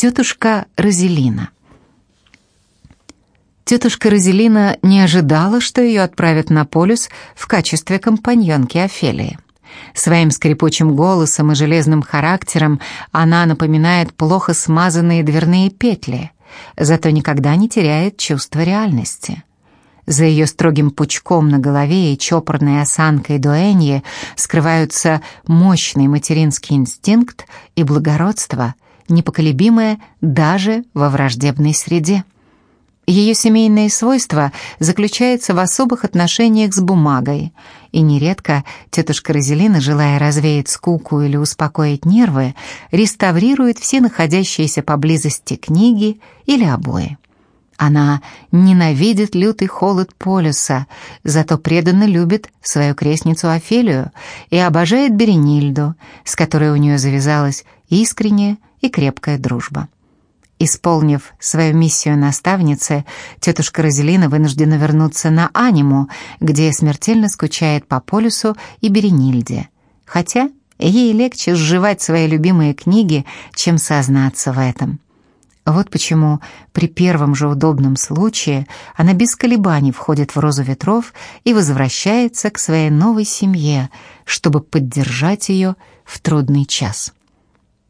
Тетушка Розелина. Тетушка Розелина не ожидала, что ее отправят на полюс в качестве компаньонки Офелии. Своим скрипучим голосом и железным характером она напоминает плохо смазанные дверные петли, зато никогда не теряет чувства реальности. За ее строгим пучком на голове и чопорной осанкой дуэньи скрываются мощный материнский инстинкт и благородство, непоколебимое даже во враждебной среде. Ее семейные свойства заключаются в особых отношениях с бумагой, и нередко тетушка Розелина, желая развеять скуку или успокоить нервы, реставрирует все находящиеся поблизости книги или обои. Она ненавидит лютый холод полюса, зато преданно любит свою крестницу Офелию и обожает Беренильду, с которой у нее завязалась искренняя и крепкая дружба. Исполнив свою миссию наставницы, тетушка Розелина вынуждена вернуться на Аниму, где смертельно скучает по полюсу и Беренильде. Хотя ей легче сживать свои любимые книги, чем сознаться в этом. Вот почему при первом же удобном случае она без колебаний входит в розу ветров и возвращается к своей новой семье, чтобы поддержать ее в трудный час.